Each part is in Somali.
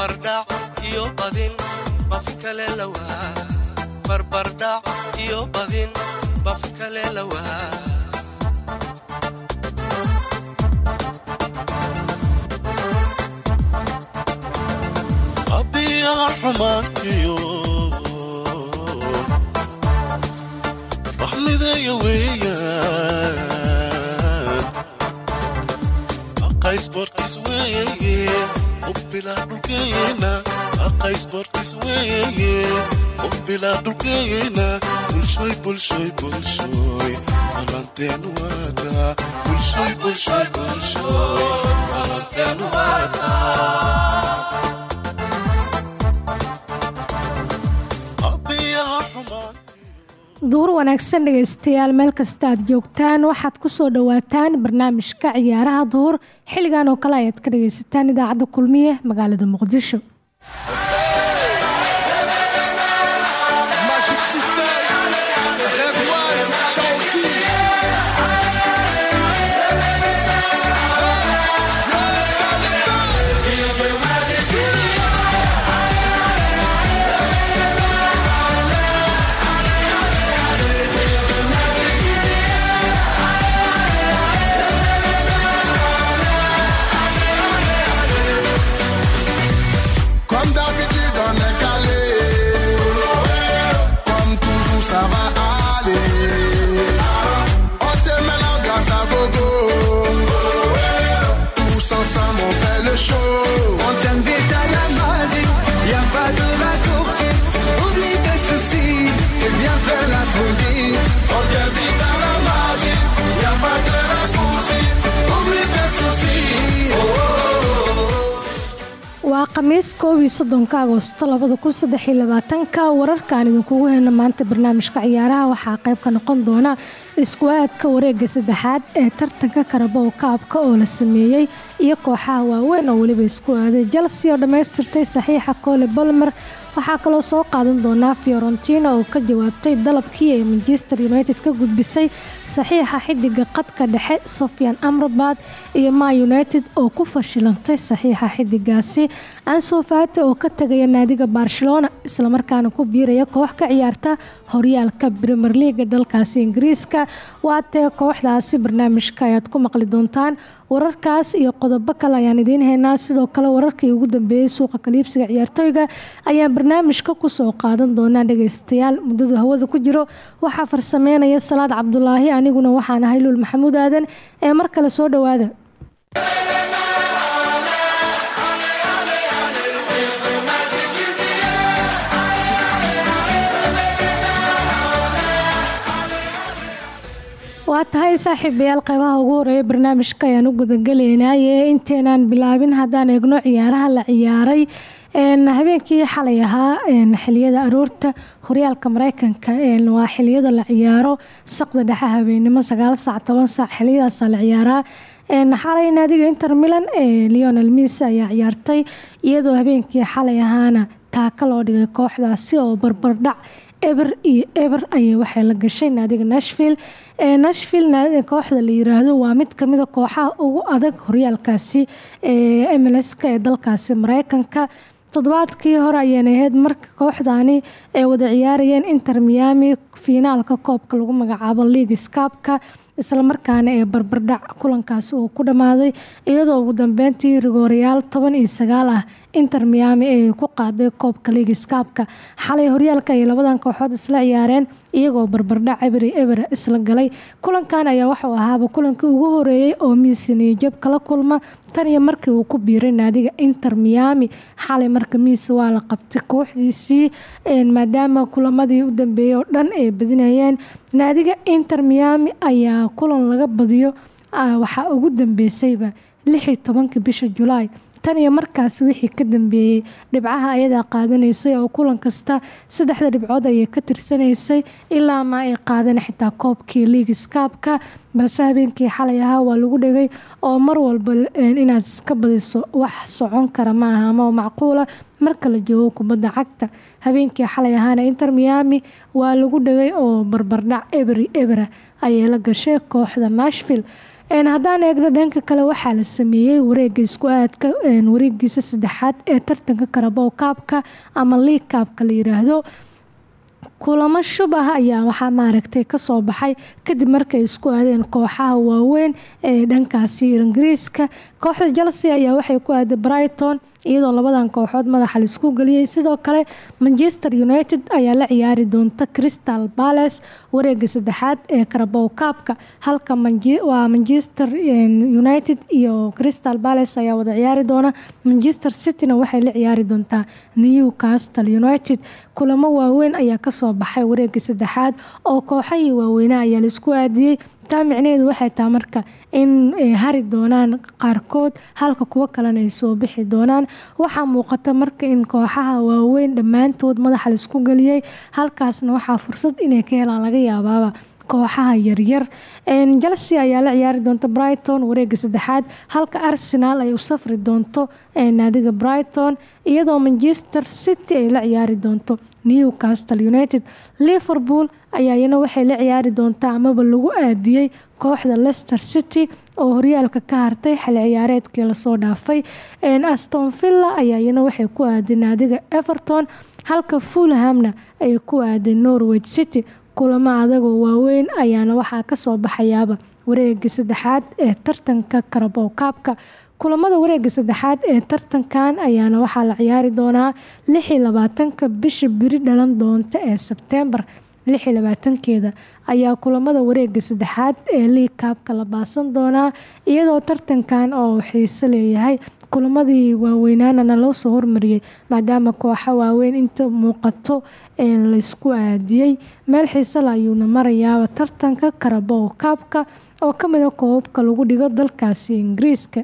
barbardhac iyo badin baafin kale lawaa barbardhac iyo badin baafin kale lawaa abiyaha xumaankiyo waxmideeya weeyaan. Aqaysboorkis weeye ubbilaa dhulkeena aqaysboorkis weeye. Ubbilaa dhulkeena bulshoy bulshoy bulshoy. Balanteen waada bulshoy bulshoy bulshoy. Balanteen waada duur wanaagsan dhegaystayaal meel kasta aad joogtaan waxaad ku soo dhowaataan barnaamijka ciyaaraha duhur xilligan oo kale ayaad ka dhagaysataan idaacadda kulmiye magaalada muqdisho soddonka agosto labada kun saddex iyo labaatanka wararkaan idinkugu heyno maanta barnaamijka ciyaaraha. Waxaa qayb ka noqon doona isku aadka wareega saddexaad ee tartanka karabow kaabka oo la sameeyey iyo kooxaha waaweyn oo weliba isku aaday chelsea oo dhammaystirtay saxiixa cole bolmer waxaa kaloo soo qaadan doonaa fiorentina oo ka jawaabtay dalabkii ay manchester united ka gudbisay saxiixa xidiga qadka dhexe sofian amrabad iyo ma united oo ku fashilantay saxiixa xidigaasi anso fate oo ka tagaya naadiga barcelona islamarkaana ku biiraya koox ka ciyaarta horyaalka premier leaga dalkaasi ingiriiska. Waatee kooxdaasi barnaamijka ayaad ku maqli doontaan. Wararkaas iyo qodobo kale ayaan idiin haynaa sidoo kale wararkii ugu dambeeyey suuqa kaliibsiga ciyaartooyga ayaan barnaamijka ku soo qaadan doonaa dhagaystayaal muddadu hawada ku jiro. Waxaa farsameynaya salaad cabdulaahi aniguna waxaan ahay luul maxamuud aadan ee mar kale soo dhowaada. Waa tahay saaxiibayaal qeybaha ugu horreeya barnaamijka ayaan u gudagelaynaaye inteenaan bilaabin haddaan eegno ciyaaraha la ciyaaray habeenkii xalay ahaa xiliyada aroorta horyaalka mareykanka waa xiliyada la ciyaaro saqda dhexe habeenimo sagaal saac toban saac xiliyadaasa la ciyaaraa. Xalay naadiga inter milan leonel mis ayaa ciyaartay iyadoo habeenkii xalay ahaana taaka loo dhigay kooxdaasi oo barbardhac eber iyo eber ayay waxay la gashay naadiga nashville. Nashville kooxda la yiraahdo waa mid kamida kooxaha ugu adag horyaalkaasi mlska ee dalkaasi mareykanka toddobaadkii hore ayayna ahayd. Marka kooxdani ay wada ciyaarayeen inter miami fiinaalka koobka lagu magacaabo league scapka islamarkaana ee barbardhac kulankaasi uu ku dhammaaday. Iyadoo ugu dambeyntii rigoorayaal toban ah inter miami ay ku qaaday koobka liga skaabka xalay horyaalka ay labadan kooxood isla ciyaareen iyagoo barbardhac eberi eber isla galay. Kulankan ayaa waxuu ahaaba kulankii ugu horeeyey oo miisaniyo jab kala kulma. Tan iyo markii uu ku biiray naadiga inter miami xalay marka miis waa la qabtay kooxdiisii maadaama kulamadii u dambeeyey oo dhan ay badinayeen naadiga inter miami ayaa kulan laga badiyo waxaa ugu dambeysayba lixii tobankii bisha julaay tan iyo markaas wixii ka dambeeyey dhibcaha ayadaa qaadanaysay oo kulan kasta saddexda dhibcood ayay ka tirsanaysay ilaa ma ay qaadan xitaa koobkii liigiskaabka balse habeenkii xalay ahaa waa lagu dhegay oo mar walba inaad iska badiso wax socon kara ma aha ama macquula. Marka la joogo kubadda cagta habeenkii xalay ahaana inter miami waa lagu dhegay oo barbardhac ebri ebra ayay la gashay kooxda nashville haddaan eegno dhanka kale waxaa la sameeyey wareega isku aadka wareegiisa saddexaad ee tartanka karabow kaabka ama liig kaabka la yiraahdo kulamo shub ah ayaa waxaa maaragtay ka soo baxay kadib markay isku aadeen kooxaha waaweyn ee dhankaasi ingiriiska. Kooxda chelsea ayaa waxay ku aaday brighton iyadoo labadan kooxood madaxa la isku geliyey sidoo kale manchester united ayaa la ciyaari doonta crystal palace wareega saddexaad ee karabow kaabka halka manchester united iyo crystal palace ayaa wada ciyaari doona. Manchester cityna waxay la ciyaari doontaa newcastle united. Kulamo waaweyn ayaa ka soo baxay wareega saddexaad oo kooxahii waaweynaa ayaa la isku aadiyey taa micnaheedu waxay tahay marka in ay hari doonaan qaarkood halka kuwo kalena ay soo bixi doonaan. Waxaa muuqata marka in kooxaha waaweyn dhammaantood madaxa la isku geliyey halkaasna waxaa fursad inay ka helaan laga yaabaaba kooxaha yaryar. Chelsea ayaa la ciyaari doonta brighton wareega saddexaad halka arsenal ay u safri doonto naadiga brighton iyadoo manchester city ay la ciyaari doonto newcastle united. Liverpool ayaa iyana waxay la ciyaari doontaa amaba lagu aadiyey kooxda leicester city oo horyaalka ka hartay xili ciyaareedkii la soo dhaafay. Aston villa ayaa waxay ku aaday naadiga everton halka fulhamna ay ku aaday norwich city kulamo adagoo waaweyn ayaana waxaa ka soo baxayaaba wareega saddexaad ee tartanka karabow kaabka kulamada wareega saddexaad ee tartankan ayaana waxaa la ciyaari doonaa lixi labaatanka bisha biri dhalan doonta ee sebtembar lixi labaatankeeda ayaa kulamada wareega saddexaad ee liig kaabka la baasan doonaa iyadoo tartankan oo xiiso leeyahay kulamadii waaweynaanana loo soo hormariyey maadaama kooxa waaweyn inta muuqato laysku aadiyey. Meel xiisala ayuuna marayaaba tartanka karabow kaabka oo ka mid a koobabka lagu dhigo dalkaasi ingiriiska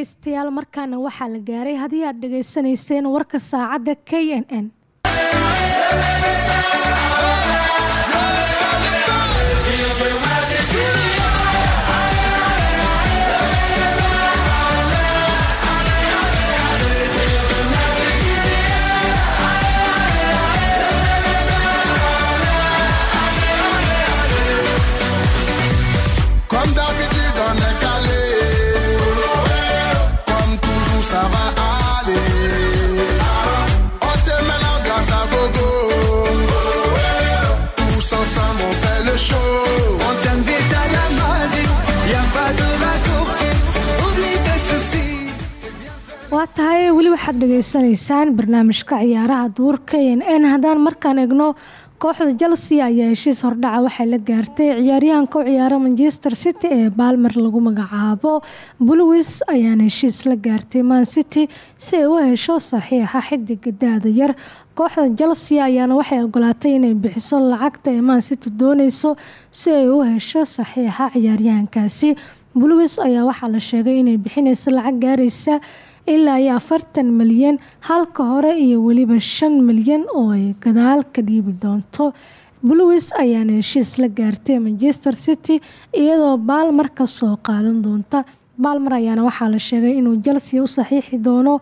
dhegaystayaal markaana waxaa la gaaray haddii aad dhegaysanayseen warka saacadda k n n waa tahay weli waxaad dhegaysanaysaan barnaamijka ciyaaraha duurka n n haddaan markaan eegno kooxda chelsea ayaa heshiis hordhaca waxay la gaartay ciyaaryahanka u ciyaara manchester city ee balmer lagu magacaabo. Bluwis ayaana heshiis la gaartay man city si ay u hesho saxiixa xidiga da-da yar. Kooxda chelsea ayaana waxay ogolaatay inay bixiso lacagta ee man city dooneyso si ay u hesho saxiixa ciyaaryahankaasi. Bluwis ayaa waxaa la sheegay inay bixineyso lacag gaareysa ilaa iyo afartan milyan halka hore iyo weliba shan milyan oo ay gadaal ka dhiibi doonto. Bluwis ayaana heshiis la gaartay manchester city iyadoo baalmar ka soo qaadan doonta baalmar ayaana waxaa la sheegay inuu chelsea u saxiixi doono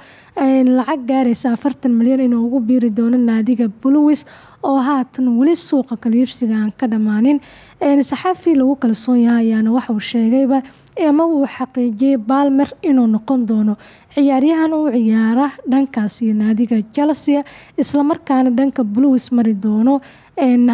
lacag gaareysa afartan milyan inuu ugu biiri doono naadiga bluwis oo haatan weli suuqa kaliibsiga aan ka dhammaanin saxaafi lagu kalsoon yahay ayaana waxauu sheegayba ama uu xaqiijiyey baalmer inuu noqon doono. Ciyaaryahan u ciyaara dhankaas iyo naadiga chelsea islamarkaana dhanka bluwis mari doono.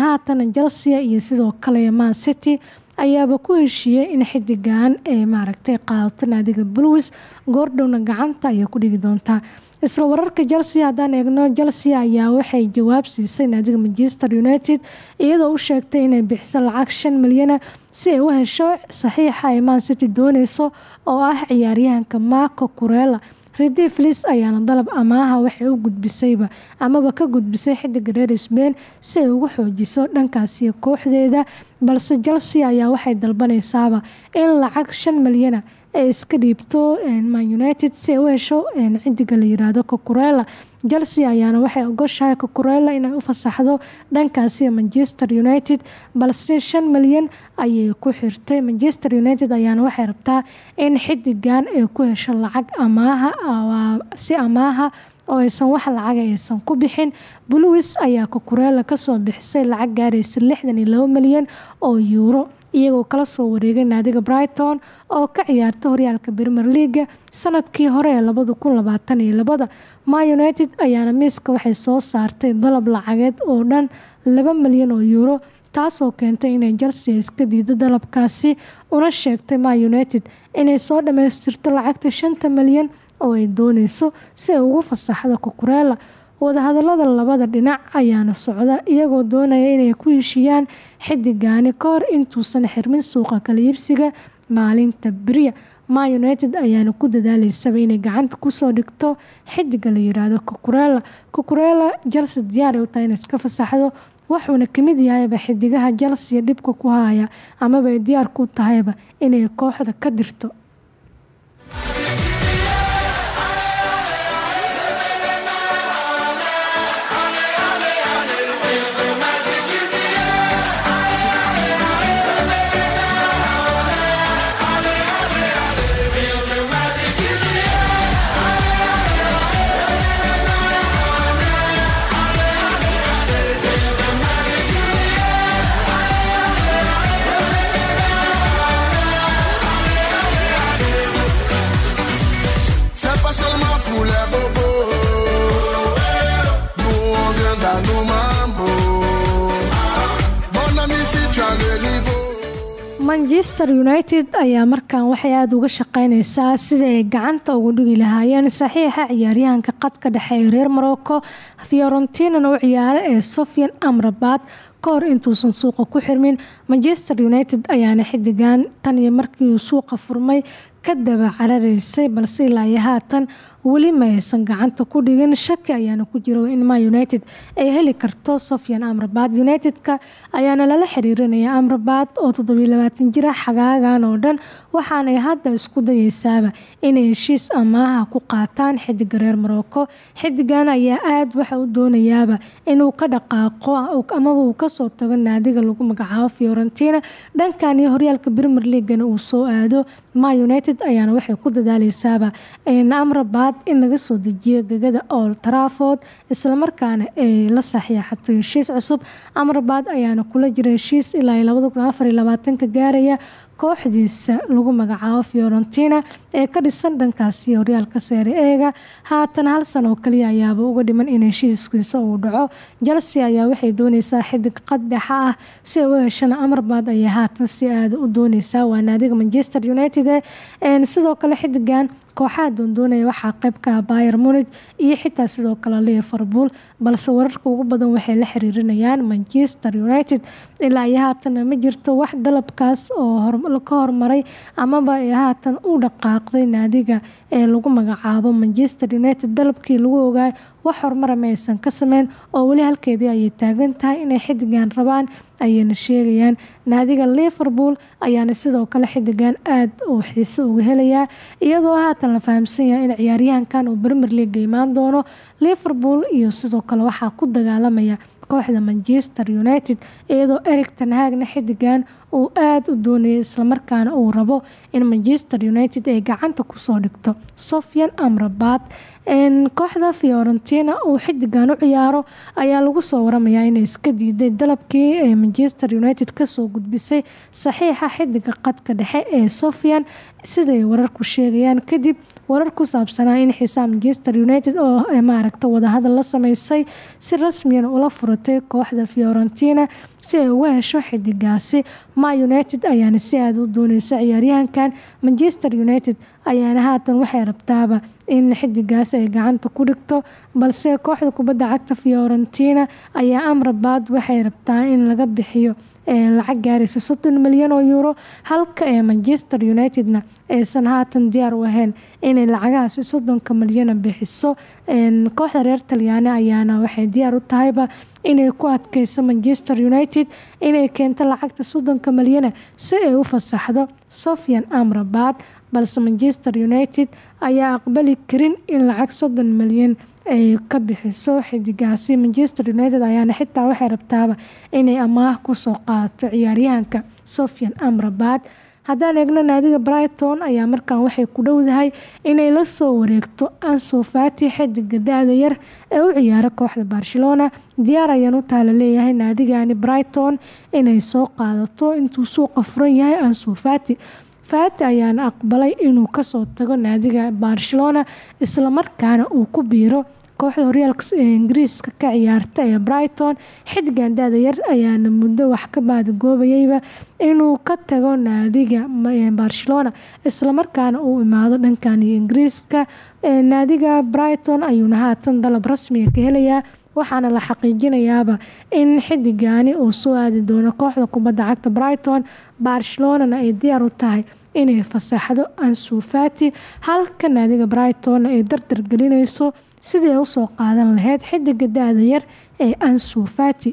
Haatan chelsea iyo sidoo kale man city ayaaba ku heshiiyey in xidigan ee maaragtay qaadato naadiga bluwis goordhowna gacanta ayay ku dhigi doontaa isla wararka chelsea haddaan eegno chelsea ayaa waxay jawaab siisay naadiga manchester united iyadoo u sheegtay inay bixiso lacag shan milyana si ay u hesho saxiixa ay man city dooneyso oo ah ciyaaryahanka marco kurela redi flis ayaana dalab amaaha waxay u gudbisayba amaba ka gudbisay xidiga reer sbain si ay ugu xoojiso dhankaasiyo kooxdeeda balse chelsea ayaa waxay dalbaneysaaba in lacag shan milyana iska dhiibto man united si ay u hesho la yiraahdo kokurela chelsea ayaana waxay ogoshahay kokurela inay u fasaxdo dhankaasi manchester united. Balse shan milyan ayay ku xirtay. Manchester united ayaana waxay rabtaa in xidigan ay ku hesho lacag amaaha si amaaha oo aysan wax lacaga aysan ku bixin. Bluwis ayaa kokurela ka soo bixisay lacag gaaraysa lixdan iyo labo milyan oo yuuro iyagoo kala soo wareegay naadiga brighton oo ka ciyaarta horyaalka premier leaga sannadkii hore ee labada kun united ayaana miiska waxay soo saartay dalab lacageed oo dhan laba milyan oo yuuro taasoo keentay inay chelsea iska diido dalabkaasi una sheegtay ma united inay soo dhammaystirto lacagta shanta milyan oo ay dooneyso si ay ugu fasaxdo kokurela wadahadalada labada dhinac ayaana socda iyagoo doonaya inay ku heshiiyaan xidigaani ka hor intuusan xirmin suuqa kala iibsiga maalinta beriya ma united ayaana ku dadaaleysaba inay gacanta ku soo dhigto xidiga la yiraahdo kokurela kokurela chelsea diyaar ay u tahay iska fasaxdo wuxuuna ka mid yahayba xidigaha chelsea dhibka ku haya amaba ay diyaar ku tahayba inay kooxda ka dirto manchester united ayaa markan waxay aada uga shaqeyneysaa sidai ay gacanta ugu dhigi lahaayeen saxiixa ciyaaryahanka qadka dhexe ee reer morocco fiorentinana u ciyaara ee sofian amrabat ka intuusan suuqa ku xirmin manchester united ayaana xidigan tan iyo markii uu suuqa furmay ka daba carareysay balse ilaa haatan weli ma aysan gacanta ku dhigin. Shaki ayaana ku jiro in ma united ay heli karto sofian amrabat. United-ka ayaana lala xiriirinaya amrabat oo toddobiyo labaatan jira xagaagan oo dhan waxaanay hadda isku dayeysaaba inay heshiis amaaha ku qaataan xidiga reer morocco xidigan ayaa aada waxa u doonayaaba inuu ka dhaqaaqo amaba uu ka soo tago naadiga lagu magacaabo fiorentina. Dhankan iyo horyaalka premier leagana uu soo aado ma united ayaana waxay ku dadaaleysaaba amrabat in laga soo dejiyo gegada old trafford islamarkaana ay la saxiixato heshiis cusub. Amrabat ayaana kula jira heshiis ilaa gaaraya kooxdiisa lagu magacaabo fiorentina ee ka dhisan dhankaasi horyaalka seere eega haatan hal san oo kaliya ayaaba uga dhiman in heshiiskiisa uu dhaco. Chelsea ayaa waxay dooneysaa xidig qaddexa ah si ay u heshana amarbaad ayay haatan si aada u dooneysaa waa naadiga manchester united ee sidoo kale xidigan kooxaha doondoonaya waxaa qayb ka ah bayer munich iyo xitaa sidoo kale liverpool balse wararka ugu badan waxay la xiriirinayaan manchester united. Ilaa iyo haatan ma jirto wax dalabkaas oo ka hormaray amaba ay haatan u dhaqaaqday naadiga ee lagu magacaabo manchester united. Dalabkii lagu ogaay wax horumara ma aysan ka sameyn oo weli halkeedii ayay taagan tahay inay xidigan rabaan ayayna sheegayaan. Naadiga liverpool ayaana sidoo kale xidigan aada uu xiise uga helayaa iyadoo haatan la fahamsan yahay in ciyaaryahankan uu premier leaga imaan doono. Liverpool iyo sidoo kale waxaa ku dagaalamaya kooxda manchester united iyadoo eric tanhaagna xidigan uu aada u doonayay islamarkaana uu rabo in manchester united ay gacanta ku soo dhigto sofian amrabat. Kooxda fiorentina uu xidigan u ciyaaro ayaa lagu soo waramayaa inay iska diiday dalabkii ee manchester united ka soo gudbisay saxiixa xidiga qadka dhexe ee sofian. Siday wararku sheegayaan kadib warar ku saabsanaa in xisaab manchester united oo maaragta wadahadal la sameysay si rasmiyan ula furatay kooxda fiorentina si ay uga hesho xidigaasi ma united ayaana si aada u dooneysa ciyaaryahankan manchester united ayaana haatan waxay rabtaaba in xidigaas ay gacanta ku dhigto balse kooxda kubadda cagta fiorentina ayaa amrabaad waxay rabtaa in laga bixiyo lacag gaaraysa soddon milyan oo euro halka ee manchester unitedna aysan haatan diyaar u ahayn inay lacagahaasi soddonka milyana bixiso. Kooxda reer talyaani ayaana waxay diyaar u tahayba inay ku adkeyso manchester united inay keento lacagta soddonka milyana si ay u fasaxdo. Sofian amrabaad balse manchester united ayaa aqbali karin in lacag soddon milyan ay ka bixiso xidigaasi. Manchester united ayaana xitaa waxay rabtaaba inay amaah ku soo qaadato ciyaaryahanka sofian amrabaad haddaan eegno naadiga brighton ayaa markan waxay ku dhowdahay inay la soo wareegto anso fati xidiga da-da yar ee u ciyaara kooxda barcelona. Diyaar ayaan u taala leeyahay naadigani brighton inay soo qaadato. Intuu suuqa furan yahay anso fati fati ayaana aqbalay inuu ka soo tago naadiga barcelona islamarkaana uu ku biiro kooxda horyaalka ingiriiska ka ciyaarta ee brighton. Xidigan da-da yar ayaana muddo wax ka baadigoobayayba inuu ka tago naadiga barcelona islamarkaana uu imaado dhankan iyo ingiriiska naadiga brighton ayuuna haatan dalab rasmiga ka helayaa waxaana la xaqiijinayaaba in xidigani uu soo aadi doono kooxda kubadda cagta brighton barcelonana ay diyaar u tahay inay fasaxdo ansu fati halka naadiga brighton ay dardar gelinayso sidii u soo qaadan lahayd xidiga da-da yar ee ansu fati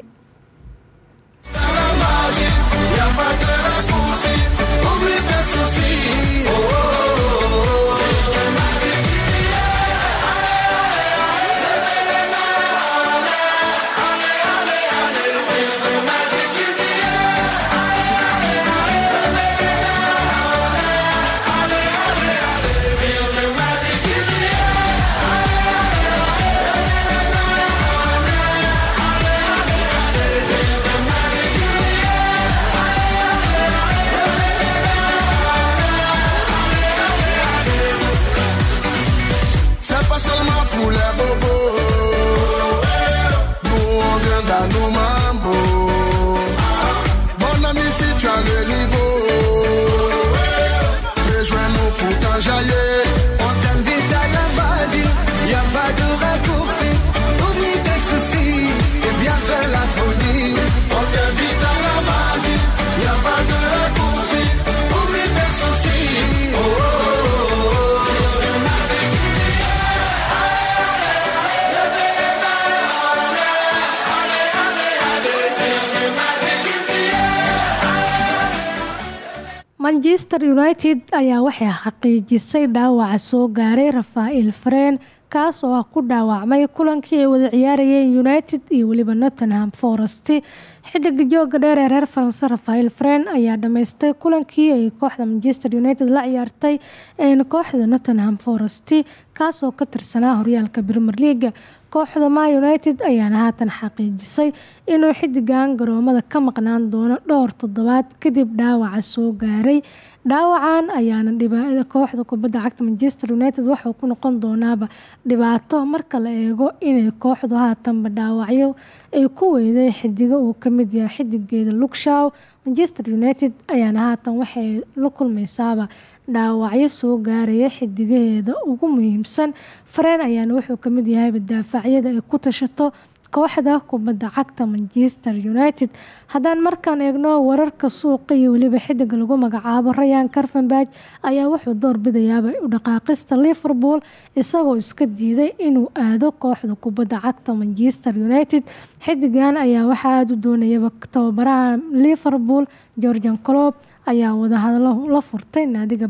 Mon ami, manchester united ayaa waxay xaqiijisay dhaawaca soo gaaray rafael freen kaas oo ah ku dhaawacmay kulankii ay wada ciyaarayeen united iyo weliba nottenham forest xidiga jooga dheer ee reer faranse rafael fren ayaa dhamaystay kulankii ay kooxda manchester united la ciyaartay kooxda nottenham forest kaasoo ka tirsanaa horyaalka Premier League. Kooxda Man United ayaana haatan xaqiijisay inuu xidigan garoomada ka maqnaan doono dhowr toddobaad kadib dhaawaca soo gaaray. Dhaawacan ayaana kooxda kubadda cagta Manchester United waxuu ku noqon doonaaba dhibaato marka la eego inay kooxdu haatanba dhaawacyo ay ku weyday xidigo uu ka mid yahay xidigeeda Luke Shaw Manchester United ayaana haatan waxay la kulmaysaaba dhaawacyo soo gaaraya xidigaheeda ugu muhiimsan. Fareen ayaana wuxuu ka mid yahay daafacyada ay ku tashato kooxda kubadda cagta Manchester United. Haddaan markaan eegno wararka suuqa iyo weliba xidiga lagu magacaabo Ryan Gravenberch ayaa wuxuu door bidayaaba u dhaqaaqista Liverpool isagoo iska diiday inuu aado kooxda kubadda cagta Manchester United. Xidigan ayaa waxaa aada u doonayaba tababaraha Liverpool Jurgen Klopp ayaa wadahadalo la furtay naadiga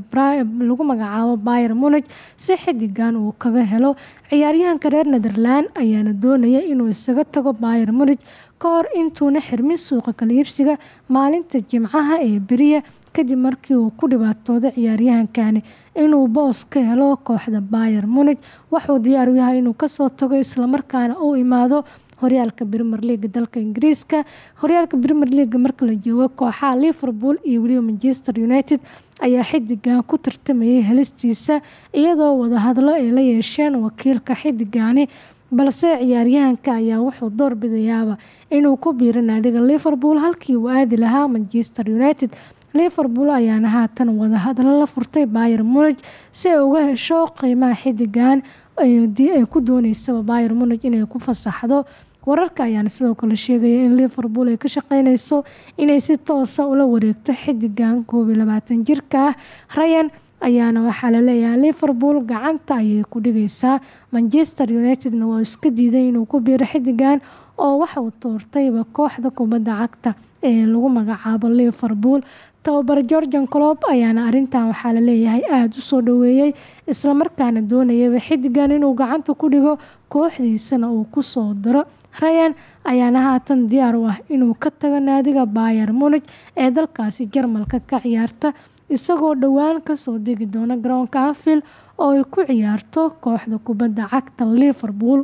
lagu magacaabo Bayern Munich si xidigan uu kaga helo. Ciyaaryahanka reer Netherland ayaana doonaya inuu isaga tago Bayern Munich ka hor intuuna xirmin suuqa kala iibsiga maalinta Jimcaha ee beriya kadib markii uu ku dhibaatooday ciyaaryahankani inuu boos ka helo kooxda Bayern Munich wuxuu diyaar u yahay inuu ka soo tago islamarkaana uu imaado horyaalka Premier League dalka Ingiriiska. Horyaalka Premier League marka la joogo kooxaha Liverpool iyo weliba Manchester United ayaa xidigan ku tartamayay helistiisa iyadoo wadahadlo ay la yeesheen wakiilka xidigani balse ciyaaryahanka ayaa wuxuu door bidayaaba inuu ku biiro naadiga Liverpool halkii uu aadi lahaa Manchester United. Liverpool ayaana haatan wadahadalo la furtay Bayern Munich si ay uga hesho qiimaha xidigan ay ku dooneysaba Bayern Munich inay ku fasaxdo wararka ayaana sidoo kale sheegaya in Liverpool ay ka shaqeyneyso inay si toosa ula wareegto xidigan koob iyo jirka. Ah Ryan ayaana waxaa la leeyahay Liverpool gacanta ayay ku dhigaysaa. Manchester Unitedna iska diiday inuu ku biiro xidigan oo waxa uu toortayba kooxda kubadda cagta ee lagu magacaabo Liverpool. Tababare Jurgen Klopp ayaana arintan waxaa la leeyahay aada u soo dhaweeyey islamarkaana doonayaba xidigan inuu gacanta ku dhigo kooxdiisana uu ku soo daro Ryan ayaana haatan diyaar u ah inuu ka tago naadiga Bayern Munich ee dalkaasi Jarmalka ka ciyaarta isagoo dhowaan ka soo degi doona garoonka Anfield oo ay ku ciyaarto kooxda kubadda cagta Liverpool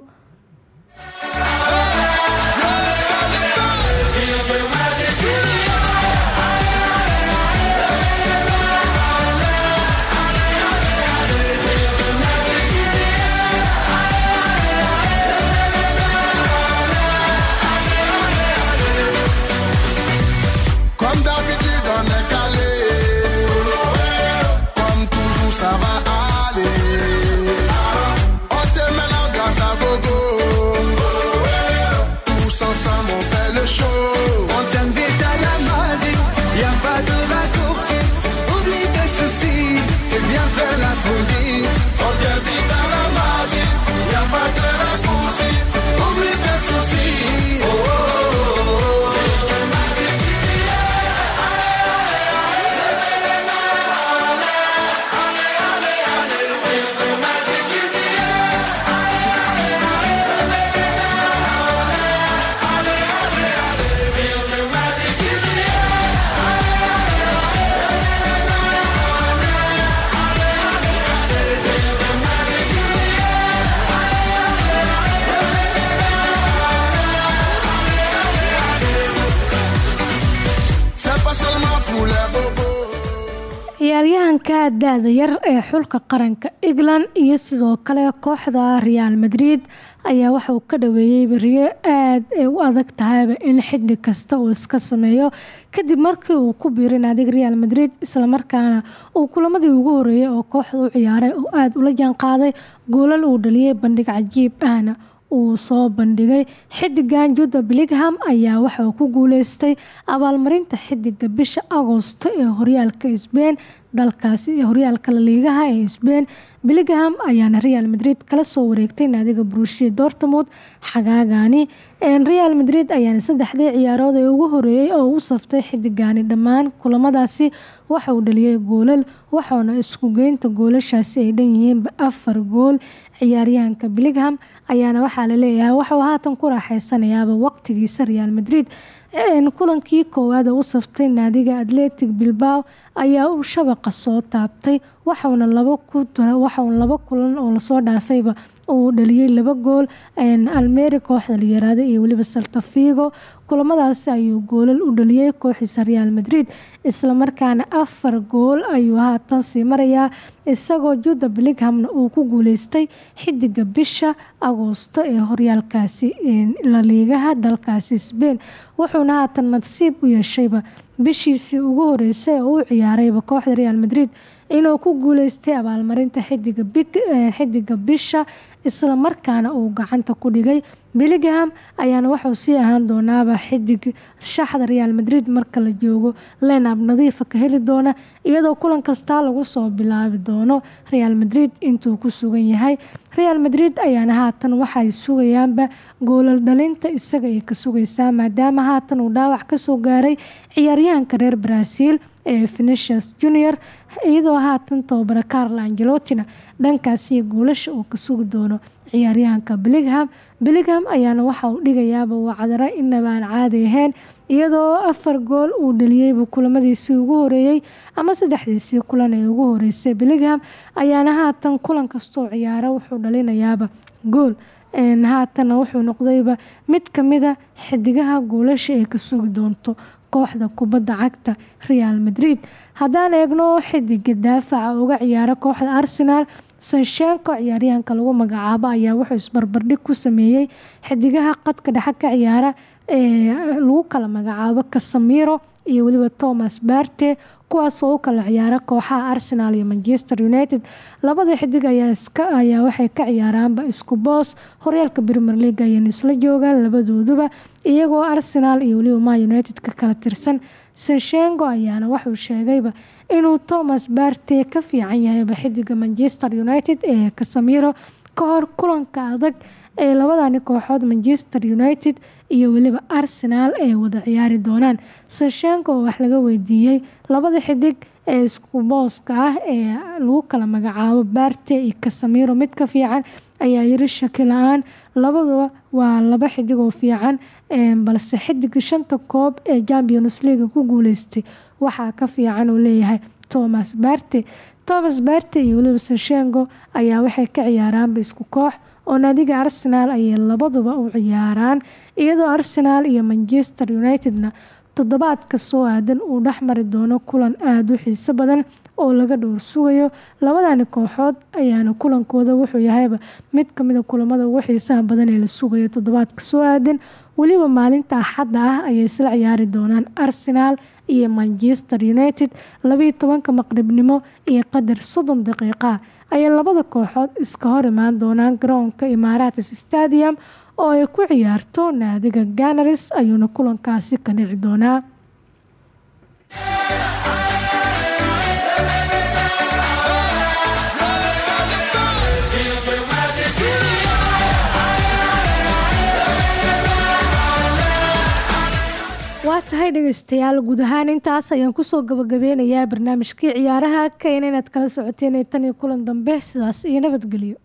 da-da yar ee xulka qaranka England iyo sidoo kale kooxda Real Madrid ayaa waxa uu ka dhaweeyay beriyo aad ay u adag tahayba in xiddig kasta uu iska sameeyo. Kadib markii uu ku biiray naadiga Real Madrid islamarkaana uu kulamadii ugu horeeyay oo kooxda u ciyaaray oo aad ula jaanqaaday goolal uu dhaliyay bandhig cajiib ahna uu soo bandhigay. Xidigan Jude Bellingham ayaa waxa uu ku guuleystay abaalmarinta xidiga bisha Agoosto ee horyaalka Spain dalkaasi ee horyaalka La Ligaha ee Spain Bellingham ayaana Real Madrid kala soo wareegtay naadiga Borussia Dortmund. Xagaagani Real Madrid ayaana saddexdii ciyaarood ee ugu horeeyay oo u saftay xidigani dhammaan kulamadaasi. Waxa uu dhaliyay goolal waxaana isku geynta goolashaasi ay dhan yihiinba afar gool. Ciyaaryahanka Bellingham ayaana waxaa la leeyahay waxa uu haatan ku raaxaysanayaaba waqtigiisa Real Madrid kulankii koowaad u saftay naadiga atletic bilbao ayaa uu shabaqa soo taabtay waxauna laba kulan oo la soo dhaafayba uu dhaliyey laba gool almeri kooxda la yaraada iyo weliba saltafigo kulamadaasi ayuu goolal u dhaliyey kooxiisa real madrid islamarkaana afar gool ayuu haatan sii marayaa isagoo juda bilighamna uu ku guuleystay xidiga bisha agoosto ee horyaalkaasi laliigaha dalkaasi sbain wuxuuna haatan nasiib u yeeshayba bishiisii ugu horeysay oo u ciyaarayba kooxda real madrid inuu ku guuleystay abaalmarinta xidiga bisha islamarkaana uu gacanta ku dhigay. Billingham ayaana waxuu sii ahaan doonaaba xidig shaxda real madrid marka la joogo. Lenab nadiifa ka heli doona iyadoo kulan kastaa lagu soo bilaabi doono real madrid intuu ku sugan yahay. Real madrid ayaana haatan waxay sugayaanba goolal dhalinta isaga ay ka sugaysaa maadaama haatan uu dhaawac ka soo gaaray ciyaaryahanka reer brazil ee venetius junior iyadoo haatan tababara carlo angelotina dhankaasiyo goolasha uu ka sugi doono ciyaaryahanka billingham billingham ayaana waxa uu dhigayaaba wacdara inaba aan caadi ahayn iyadoo afar gool uu dhaliyeyba kulamadiisii ugu horeeyey ama saddexdiisii kulan ee ugu horeysay billingham ayaana haatan kulan kastoo ciyaara wuxuu dhalinayaaba gool haatana wuxuu noqdayba mid kamida xidigaha goolasha ay ka sugi doonto kooxda kubadda cagta real madrid. Haddaan eegno xidiga daafaca uga ciyaara kooxda arsenal sanshenko ciyaaryahanka lagu magacaabo ayaa wuxuu isbarbardhig ku sameeyey xidigaha qadka dhexe ka ciyaara ee lagu kala magacaabo casamiro iyo weliba thomas barte kuwaasoo u kala ciyaara kooxaha arsenal iyo manchester united. Labada xidig ayaa waxay ka ciyaaraanba isku boos. Horyaalka premier league ayayna isla joogaan labadooduba iyagoo arsenal iyo weliba ma united ka kala tirsan. Senshengo ayaana wuxuu sheegayba inuu thomas barte ka fiican yahayba xidiga manchester united ee casamiro ka hor kulanka adag ee labadani kooxood manchester united iyo weliba arsenal ay wada ciyaari doonaan. Senshenko oo wax laga weydiiyey labada xidig ee isku booska ah ee lagu kala magacaabo barte iyo casamiro mid ka fiican ayaa yiri shaki la'aan labaduba waa laba xidig oo fiican balse xidiga shanta koob ee champions league ku guuleystay waxaa ka fiican uu leeyahay thomas barte. Thomas barte iyo weliba senshengo ayaa waxay ka ciyaaraanba isku koox oo naadiga arsenal ayay labaduba u ciyaaraan iyadoo arsenal iyo manchester unitedna toddobaadka soo aadan uu dhexmari doono kulan aada u xiiso badan oo laga dhowr sugayo. Labadani kooxood ayaana kulankooda wuxuu yahayba mid kamida kulamada ugu xiisaha badan ee la sugayo toddobaadka soo aadan. Weliba maalinta axadda ah ayay isla ciyaari doonaan arsenal iyo manchester united labiiyo tobanka maqribnimo iyo qadar soddon daqiiqa ayay labada kooxood iska hor imaan doonaan garoonka imaarates stadium oo ay ku ciyaarto naadiga ganaris ayuuna kulankaasi ka dhici doonaa tahay dhegeystayaal guud ahaan intaas ayaan ku soo gabagabeynayaa barnaamijkii ciyaaraha kayna inaad kala socoteen tan iyo kulan dambe sidaas iyo nabadgelyo